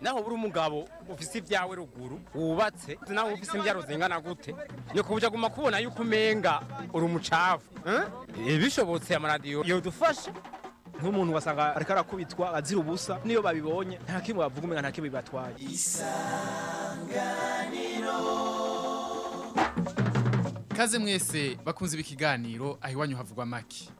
naho buri umugabo ufise ibyawe ruguru wubatse naho ufise imbyaro zingana gute ni kuburyo aguma kubona yuko umenga uri umucafu eh? Eh, bishobotse amaradiyo yodufashe nk'umuntu wasanga ariko arakubitwa azira ubusa niyo babibonye nta kimwe bavuga umenga nta kimwe bibatwaye isanganiro kaze mwese bakunze ibi kiganiro aho iwanyu havugwa make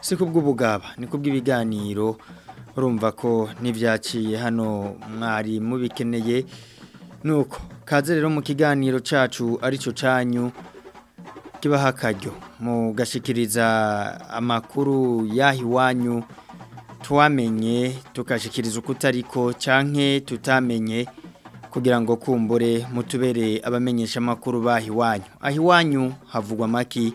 si kubw'ubugaba ni kubw'ibiganiro urumva ko n'ibyaciye hano mwari mubikeneye nuko kaze rero mu kiganiro cyacu aricyo cyanyu kibaha akaryo mugashikiriza amakuru yahi wanyu twamenye tukashikiriza ukutariko utariko canke tutamenye kugira ngo kumbure mutubere abamenyesha amakuru bahi wanyu ahi wanyu havugwa maki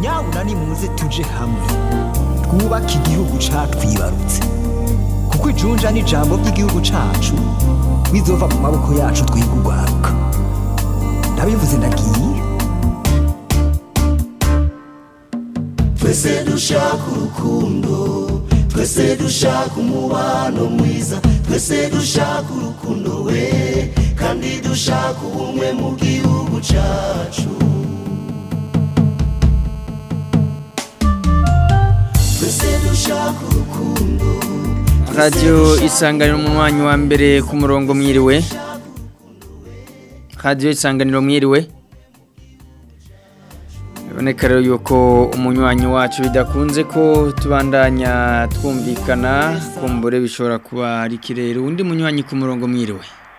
murabona nimuze tuje hamwe twubake igihugu catwibarutse kuko ijunja n'ijambo ry'igihugu cacu bizova mu maboko yacu twiga urwaruka ndabivuze ndagiye twese dushaka urukundo twese dushaka umubano mwiza twese dushaka urukundo we kandi dushaka ubumwe mu gihugu cyacu. Radio isanganiro mu mwanya wa mbere ku murongo mwiriwe radiyo isanganiro mwiriwe biboneka rero yuko umunywanyi wacu bidakunze ko tubandanya twumvikana kumbure bishobora kuba ari ikirere undi munywanyi ku murongo mwiriwe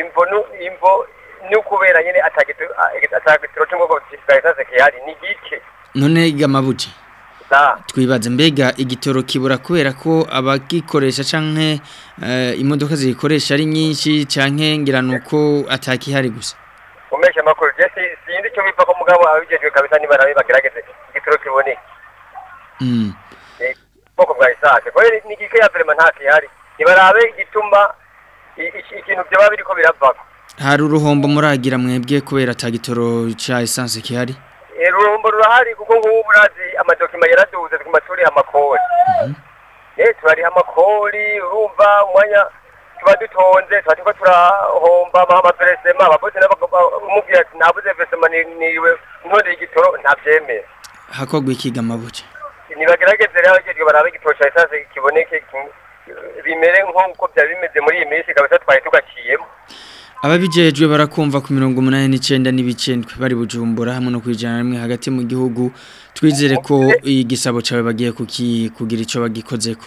imvo imvo nukubera nyene atagito atagitiro cyo ngo cyisase kihari ni gice none gamabuci twibaze mbega igitoro kibura kubera ko abagikoresha canke imodoka zikoresha ari nyinshi canke ngira nuko atakihari gusa umeshe amakuru je sindi cyo bipfa ko mugabo abijejwe kabisa niba narabe igituro kiboneye mm bwa isake kwa ni gike ya vraiment nta kihari nibarabe igituma ikintu byo babiriko biravako hari uruhombo muragira mwebwe kubera tagitoro cha essence kihari uruhombo eh, rurahari kuko ngubu murazi amadokima yaraduze twuma turiha amakori mhm. eh, turariha amakori urumva umwanya tuba dutonze tuba turiko turahomba mama turesema abavuzi n'abamubwira ati nabuze vesema niwe ntondeye igitoro ntavyemera hakorwa ikiga amabuye nibagerageze rero abajejwe barabe igitoro ca kiboneke bimere nk'uko byari bimeze muri iyi minsi kabisa twari tugaciyemo ababijejwe barakumva ku mirongo umunani n'icyenda n'ibicendwe bari bujumbura hamwe no kwijana rimwe hagati mu gihugu twizere ko igisabo cyawe bagiye kugira icyo ko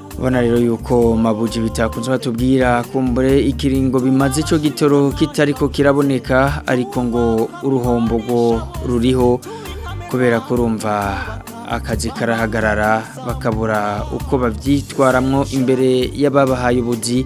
ubona rero yuko mabuji bitakunze batubwira kumbure ikiringo bimaze icyo gitoro kitariko kiraboneka ariko ngo uruhombo rwo ruriho kubera ko rumva akazi karahagarara bakabura uko babyitwaramo imbere y'ababahaye ubuzi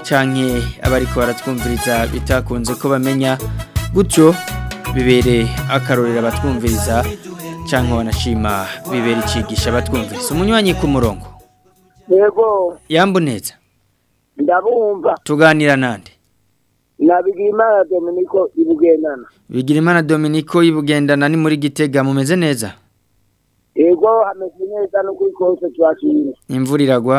cyane abariko baratwumviriza bitakunze ko bamenya gutyo bibere akarorera abatwumviriza cyangwa banashima bibera icigisha abatwumviriza umunywanyi ku murongo yego yambuneza ndabumva tuganira nande na bigirimana dominiko ibugendana bigirimana dominiko ibugendana ni muri gitega mumeze neza yego hameze neza no kuri kose twashimye imvura iragwa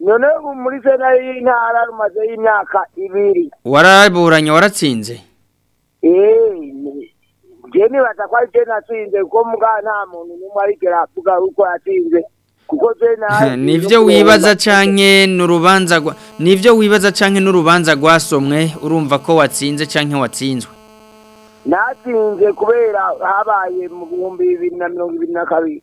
none muri senari y'intara rumaze y'imyaka ibiri waraburanye waratsinze eee nibaza ko ari cyo natsinze kuko mbwa nta muntu n'umwe arigera avuga yuko yatsinze nibyo wibaza canke n'urubanza nibyo wibaza canke n'urubanza gwasomwe urumva ko watsinze canke watsinzwe natsinze kubera habaye mu bihumbi bibiri na mirongo ibiri na kabiri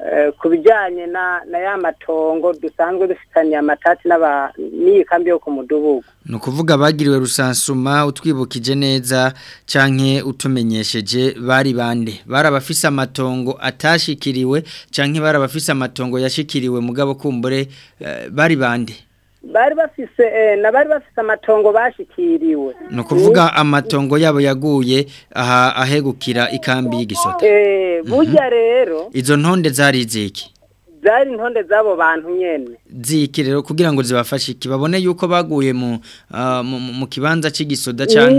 Eh, ku bijyanye na ya matongo dusanzwe dufitanye amatati n'iyi kambi yo ku mudugudu ni ukuvuga abagiriwe rusansuma utwibukije neza cyangwa utumenyesheje bari bande Barabafise amatongo atashikiriwe cyangwa bari amatongo yashikiriwe mugabo kumbure eh, bari bande bari bafise eh, na bari bafise amatongo bashikiriwe ni kuvuga amatongo yabo yaguye aha ahegukira ikambi y'igisota eh, mhm. burya rero izo ntonde zari iziki zari intonde z'abo bantu nyene ziki rero kugira ngo zibafashe iki babone yuko baguye mu ah, mu kibanza cy'igisoda cyane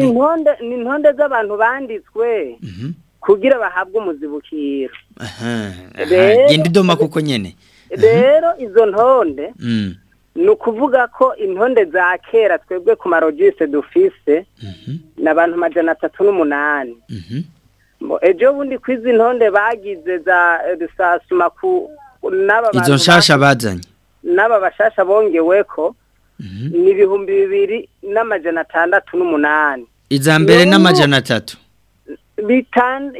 ni intonde z'abantu banditswe mhm. kugira bahabwe umuzibukiro aha aha genda idoma kuko nyene rero izo ntonde mm. ni ukuvuga ko intonde za kera twebwe ku marogise dufise mhm. ni abantu majana atatu n'umunani mhm. ejo bundi ko izi ntonde bagize za rusasuma eh, ku izo nshasha bazanye n'aba bashasha bongewe ko mhm. ni ibihumbi bibiri n'amajana atandatu n'umunani iza mbere n'amajana atatu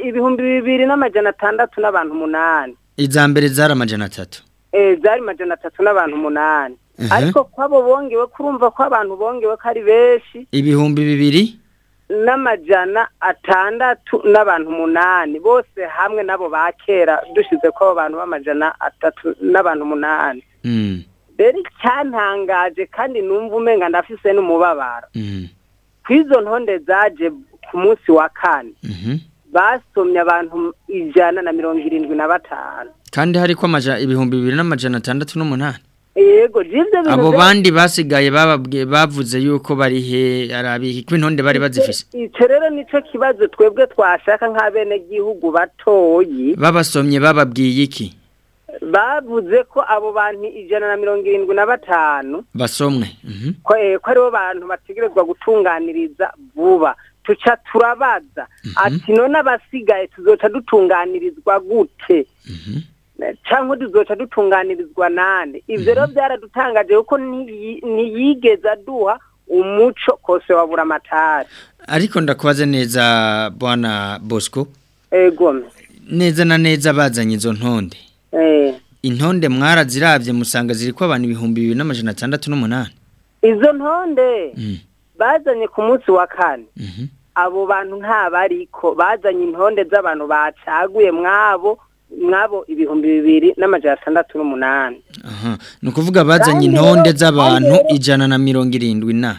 ibihumbi bibiri n'amajana atandatu n'abantu umunani iza mbere zari amajana atatu eh, zari amajana atatu n'abantu umunani Mhm. ariko kw'abo bongewe kurumva ko abantu bongewe ko ari benshi ibihumbi bibiri n'amajana atandatu n'abantu umunani bose hamwe n'abo ba kera dushyize ko abo bantu b'amajana atatu n'abantu umunani mm. rero icyantangaje kandi numva umenga ndafise n'umubabaro mm. ku izo ntonde zaje ku munsi wa kane mhm. basomye abantu ijana na mirongo irindwi na batanu kandi hariko ibihumbi bibiri n'amajana atandatu n'umunani Ego jivyo bimeze. Abo bandi basigaye bababwiye bavuze yuko bari he arabiki kw'intonde bari bazifise. Ico rero nico kibazo twebwe twashaka nk'abene gihugu batoyi. Babasomye bababwiye iki? bavuze ko abo bantu ijana na mirongo irindwi na batanu basomwe mhm. eh, ko aribo bantu bategerezwa gutunganiriza vuba tuca turabaza mhm. ati none abasigaye tuzoca dutunganirizwa gute mhm. cyangwa duzoca dutunganirizwa nande ibyo rero byaradutangaje kuko ntiyigeze aduha umuco kose wabura amatara ariko ndakubaze neza bwana bosco neza na neza bazanye izo ntonde intonde mwarazirabye musanga ziri ko abantu ibihumbi bibiri n'amajana atandatu n'umunani izo ntonde bazanye ku munsi wa kane abo bantu ntabariko bazanye intonde z'abantu bacaguye mwabo mwabo ibihumbi bibiri n'amajana atandatu n'umunani ni ukuvuga bazanye intonde z'abantu ijana na mirongo irindwi na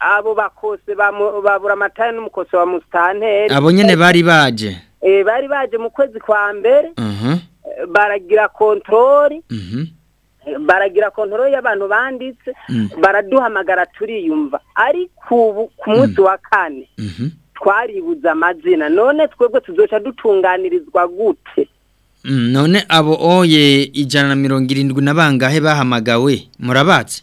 abo bakose babura amatara n'umukoso wa musitanteri abo nyine eh, bari baje eh, bari baje mu kwezi kwa mbere uh-huh. eh, baragira kontorori uh-huh. baragira kontorori y'abantu banditse mm. baraduhamagara turiyumva ariko ubu ku mm. munsi wa kane uh-huh. twaribuze amazina none twebwe tuzoca dutunganirizwa gute mm, none abo oye ijana na mirongo irindwi na bangahe bahamagawe murabatse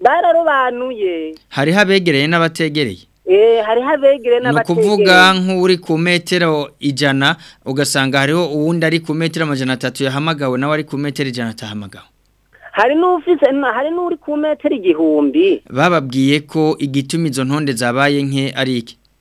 bararobanuye hariho abegereye n'abategereye Eh, hari habegere n'abategere ni ukuvuga nk'uri ku metero ijana ugasanga hariho uwundi ari ku metero amajana atatu yahamagawe na wari ku metero ijana atahamagawe hari n'ufise hari n'uri ku metero igihumbi bababwiye ko igitumizo ntonde zabaye nke ari iki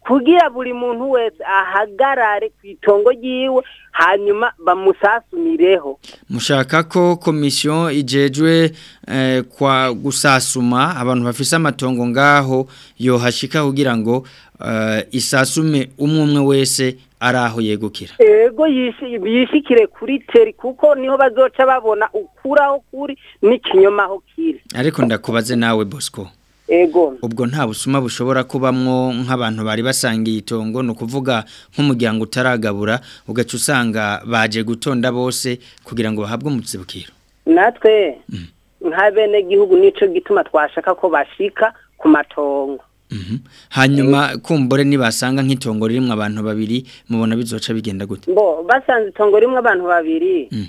kugira buri muntu wese ahagarare ku itongo ryiwe hanyuma bamusasumireho mushaka ko komisiyo ijejwe eh, kwa gusasuma abantu bafise amatongo ngaho yohashika kugira ngo eh, isasume umwe umwe wese ari aho yegukira yego yishikire kuri teri kuko niho bazoca babona ukuraho kuri n'ikinyoma aho kiri ariko ndakubaze nawe bosco ego ubwo nta busuma bushobora kubamwo nk'abantu bari basangiye itongo ni ukuvuga nk'umuryango utaragabura ugaca usanga baje gutonda bose kugira ngo bahabwe umutsibukiro natwe mm. nka bene gihugu nicyo gituma twashaka ko bashika ku matongo mhm. hanyuma kumbure nibasanga nk'itongo ririmo abantu babiri mubona bizoca bigenda gute bo basanze itongo rimwe abantu babiri mm.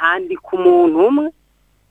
handi ku muntu umwe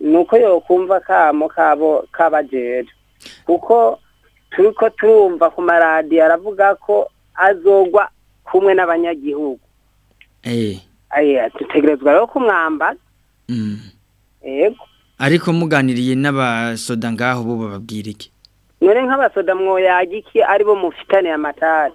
ni uko yokumva kamo kabo k'abajeri kuko turi turumva ku maradiyo aravuga ko azogwa kumwe n'abanyagihugu eh. dutegerezwa rero kumwambara mm. ariko muganiriye n'abasoda ngaho bo bababwira iki none nk'abasoda mwoyaga iki aribo mufitane amatara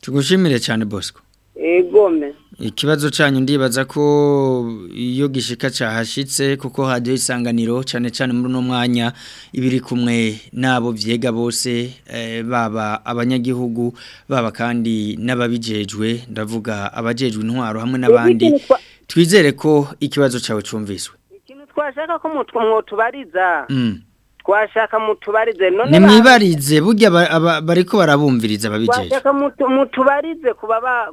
tugushimire cyane bosco egome ikibazo cyanyu ndibaza ko iyo gishika cyahashitse kuko hajyaho isanganiro cyane cyane muri uno mwanya ibiri kumwe n'abo vyega bose eh, baba abanyagihugu baba kandi n'ababijejwe ndavuga abajejwe intwaro hamwe n'abandi twizere ko ikibazo cyawe cyumviswe ikintu twashaka ko mutwo mwotubariza mm. twashaka mutubarize none ni mwibarize burya bariko barabumviriza babijeje twashaka mutubarize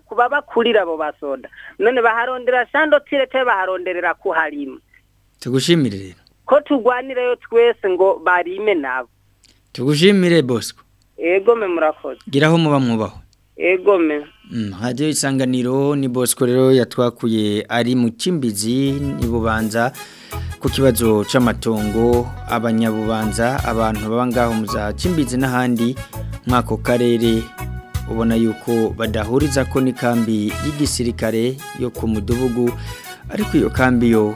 kuba bakurira abo basoda none baharondera shando tirete baharonderera kuharima tugushimire rero ko turwanireyo twese ngo barime nabo tugushimire bosco ego me murakoze gira muba mwubaho egome hajyaho mm, isanganiro ni bosco rero yatwakuye ari mu cy'imbizi n'ibubanza ku kibazo cy'amatongo abanyabubanza abantu baba ngaho mu za cy'imbizi n'ahandi mw'ako karere ubona yuko badahuriza ko n'ikambi y'igisirikare yo ku mudugudu ariko iyo kambi yo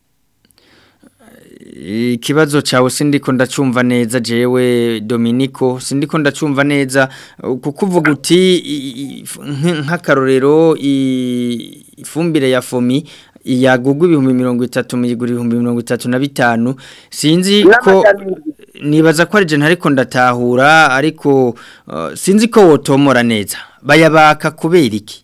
ikibazo cyawe sindiko ndacumva neza jewe Dominico sindiko ndacumva neza kukuvuga uvuga uti nk'akarorero ifumbire ya fomi yagugwa ibihumbi mirongo itatu muyigura ibihumbi mirongo itatu na bitanu sinzi ko nibaza ko ari jena ariko ndatahura ariko uh, sinzi ko wotomora neza bayabaka kubera iki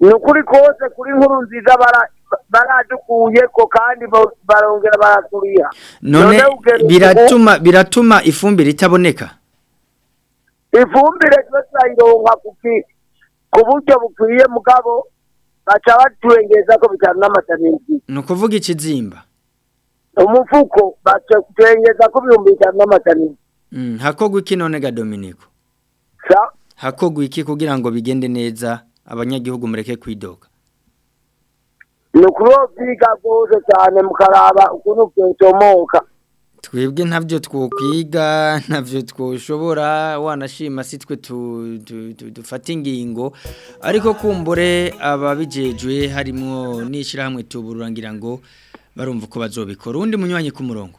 ni kose kuri nkuru nziza baradukuye ko kandi barongera baraturiya none biratuma biratuma ifumbire itaboneka ifumbire tuba turayironka ku buryo bukwiye mugabo baca baturengeza ko bijyana n'amatarinzi ni ukuvuga ikizimba umufuko baca turengeza ko ibihumbi bijyana n'amatarinzi mm, hakorwa iki none ga dominiko hakorwa iki kugira ngo bigende neza abanyagihugu mureke kwidoga ni ukuvuga byiga cyane mukaraba ukuntu byotomoka twebwe ntabyo twokwiga ntabyo twoshobora wanashima si twe dufata ingingo ariko kumbure ababijejwe harimo n'ishyirahamwe tuburura ngira ngo barumva uko bazobikora undi munywanyi ku murongo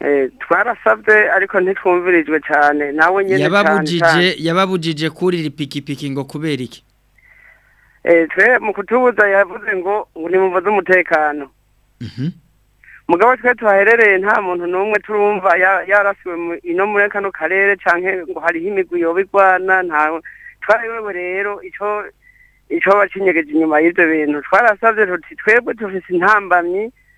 eh, twarasabye ariko ntitwumvirijwe cyane nawe nyine yababujije yababujije kurira ipikipiki ngo kubera iki eh, twe mu kutubuza yavuze ngo ntimubuze umutekano mhm. mugabo twe tuhaherereye nta muntu n'umwe turumva yarasiwe ino muri kano karere cyangwa ngo hariho imigwi yoba ntawe twarewewe rero ico ico bacinyegeje inyuma y'ivyo bintu twarasavye tuti twebwe tufise intambamyi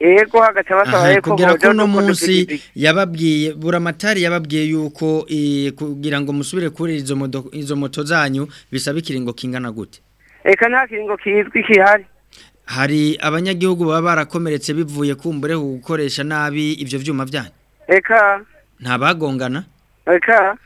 yego hagaca basaba yuko kugira ko uno munsi yababwiye buramatari yababwiye yuko kugira ngo musubire kuri izo izo moto zanyu bisaba ikiringo kingana gute reka nta kiringo kizwi kihari hari abanyagihugu baba barakomeretse bivuye kumbure gukoresha nabi ibyo byuma byanyu reka ntabagongana reka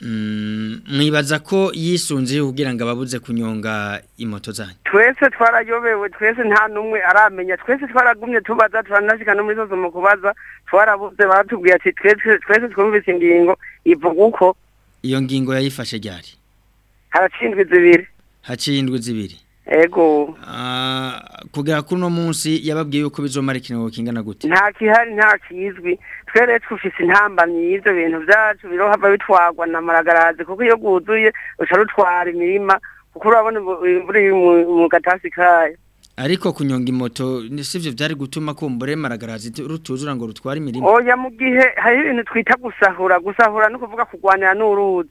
mm, mwibaza ko yisunze kugira ngo ababuze kunyonga imoto zanyu twese twarayobewe twese nta n'umwe aramenya twese twaragumye tubaza turanashyika no muri zose mu kubaza twarabuze baratubwiye ati twese twumvise ingingo ivuga uko iyo ngingo yayifashe ryari haracindwi zibiri hacindwi zibiri ego ah, kugera kuri no munsi yababwiye yuko bizomara ikintu kingana gute nta kihari nta kizwi twere twufise intambamyi y'ibyo bintu byacu birohava bitwagwa na maragarazi kuko iyo bwuzuye ushobora utwara imirima kuko urabona imvura mu gatasi kayo ariko kunyonga imoto sivyo byari gutuma kumbure maragarazi rutuzura ngo rutware imirimo oya mu gihe hari ibintu twita gusahura gusahura no kuvuga kugwanira n'uruzi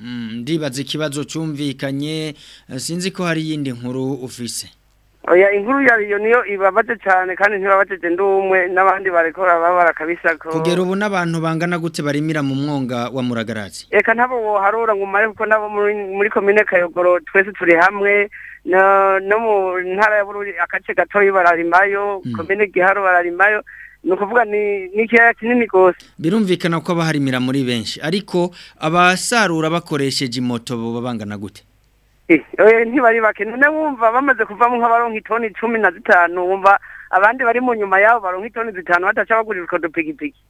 mm, ndibaza ikibazo cumvikanye eh, sinzi ko hari iyindi nkuru ufise oya inkuru yariyo niyo ibabaje cyane kandi ntibabajeje ndumwe n'abandi barekora baba barakabisako kugera ubu n'abantu bangana gute barimira mu mwonga wa muragarazi reka ntabo woharura ngo umare kuko nabo muri komine kayogoro twese turi hamwe no mu ntara ya bururi agace gatoya bararimayo komine hmm. giharo bararimayo ni ukuvuga ni ikiyaga kinini rwose birumvikana ko abaharimira muri benshi ariko abasarura bakoresheje imoto baba bangana gute Eh, ntibari bake none wumva bamaze kuvamo nk'abaronka itoni cumi na zitanu wumva abandi bari mu nyuma yabo baronka itoni zitanu badaca bagurirwa udupikipiki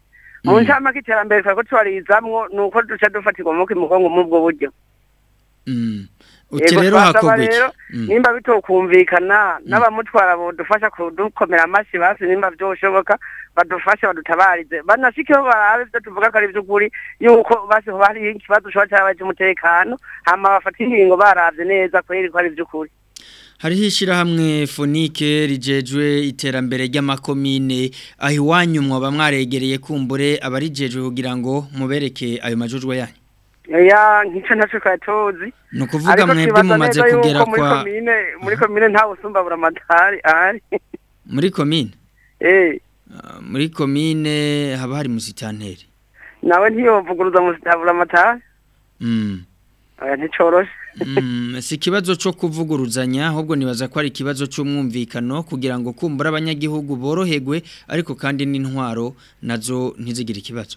mu mm. ncamake iterambere twari ko twarizamwo ni uko duca dufatirwa mu mugongo muri ubwo buryo mm. uti hakogwiki mm. nimba bitokumvikana mm. n'abamutwara budufasha kudukomera amashyi basi nimba byoshoboka badufashe badutabarize banashikeho barabe ibyo tuvuga ko ari iby'ukuri yuko basi hoba hariho ikibazo ushobora cyaba cy'umutekano hama bafata inkingo barabye neza kubera ko ari iby'ukuri hariho ishyirahamwe fonike rigejwe iterambere ry'amakomine aho iwanyu mwaba mwaregereye kumbure abarijejwe kugira ngo mubereke ayo majujwe yanyu nk'icyo ntacyo twatuzi ni ukuvuga mwebwe mumaze kugera kwa muri komine nta busumba buramatari ahari muri komine muri komine haba hari musitanteri nawe ntiyovuguruza musitanteri nticoroshe si ikibazo cyo kuvuguruzanya ahubwo nibaza ko ari ikibazo cy'umwumvikano kugira ngo kumbura abanyagihugu borohegwe ariko kandi n'intwaro nazo ntizigira ikibazo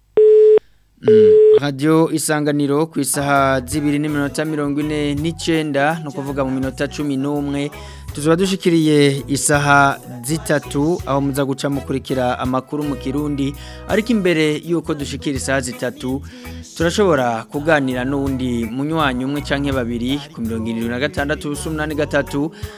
mm. radiyo isanganiro ku isaha z'ibiri n'iminota mirongo ine n'icyenda no kuvuga mu minota cumi n'umwe tuzaba dushikiriye isaha zitatu aho muza guca mukurikira amakuru mu kirundi ariko imbere y'uko dushikira isaha zitatu turashobora kuganira n'undi munywanyi umwe cyangwa babiri ku mirongo irindwi na gatandatu ubusa gatatu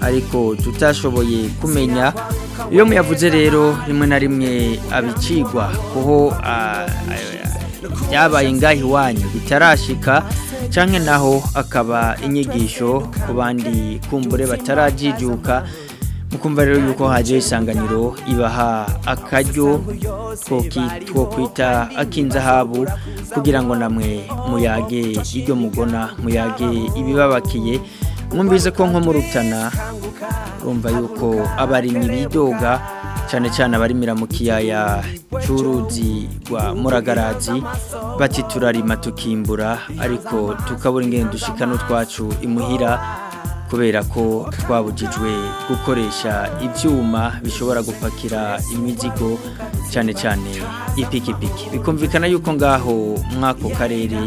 ariko tutashoboye kumenya iyo muyavuze rero rimwe na rimwe abicigwa kuho byabaye ingahe iwanyu bitarashika cyangwa naho akaba inyigisho ku bandi kumbure batarajijuka mukumva rero yuko haje isanganiro ibaha akaryo ko kwita akinzahabu kugira ngo namwe muyage ibyo mugona muyage ibibabakiye mwumvize ko nko murutana rumva yuko abarimyi bidoga cyane cyane abarimira mu kiyaya cy'uruzi rwa muragarazi bati turarima tukimbura ariko tukabura ingendo dushikana utwacu imuhira kubera ko twabujijwe gukoresha ibyuma bishobora gupakira imizigo cyane cyane ipikipiki bikumvikana yuko ngaho mw'ako karere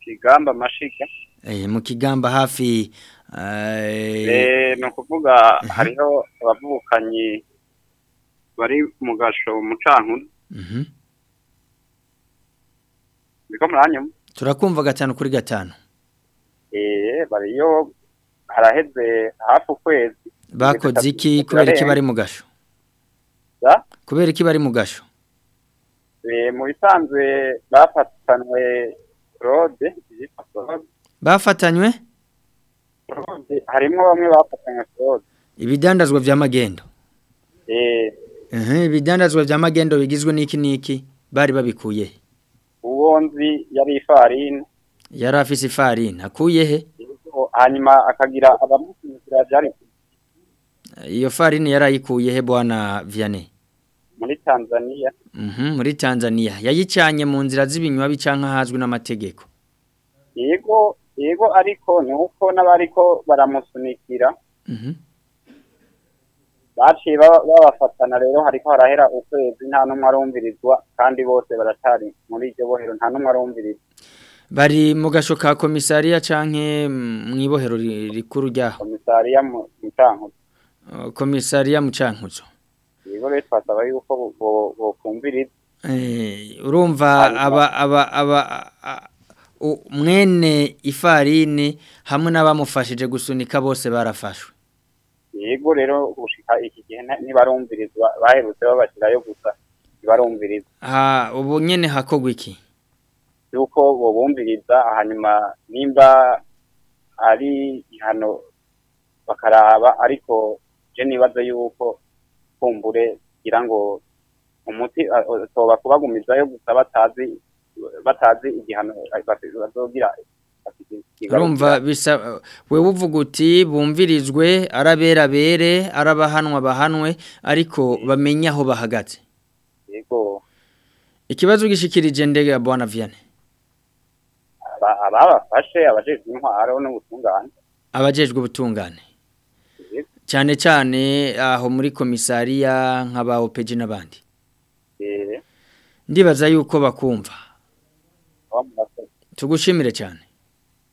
kigamba amashiga eh, mu kigamba hafi eh, ni kuvuga mhm. hariho abavukanyi bari mu gasho mucankuzo mhm. niko muranyuma turakumva gatanu kuri gatanu bariyo haraheze hafi ukwezi bako iki kubera iki bari mu gasho kubera iki bari mu gasho mu bisanzwe bafatanywe rode bafatanywe harimo bamwe bafatanywe rode ibidandazwa bya magendo e. ibidandazwa bya magendo bigizwe n'iki n'iki bari babikuye uwo yari ifarini yari afise akuye he hanyuma akagira abamukurikira byari iyo farini yarayikuye he bwana viyane muri tanzania mhm, muri tanzania yayicanye mu nzira z'ibinywa bica hazwi n'amategeko yego yego ariko ni n'abariko baramusunikira mhm. baciye babafatana rero hariko harahera ukwezi nta n'umwe arumvirizwa kandi bose baratari muri iryo bohero nta n'umwe arumvirizwa bari mu gasho ka komisariya canke mu ibohero rikuru rya komisariya mu mutankuzi komisariya mucankuzo yego rero twasaba yuko bokumviriza eh, urumva aba aba aba mwene ifarini hamwe n'abamufashije gusunika bose barafashwe yego rero gushika iki gihe ntibarumvirizwa baherutse babashyirayo gusa ntibarumviriza ubu nyine hakorwa iki yuko bubumviriza hanyuma nimba ari ihano bakaraba ariko je nibaza yuko kumbure kugira ngo umuti toba kubagumizayo gusa batazi batazi igihano bazogira urumva bisa wewe uvuga uti arabera bere arabahanwa bahanwe ariko bamenye aho bahagaze yego ikibazo gishikirije ndege ya bwana viane ababafashe abajejwe intwaro n'ubutungane abajejwe ubutungane cyane cyane aho muri komisariya nk'aba opeji n'abandi eh. ndibaza yuko bakumva tugushimire cyane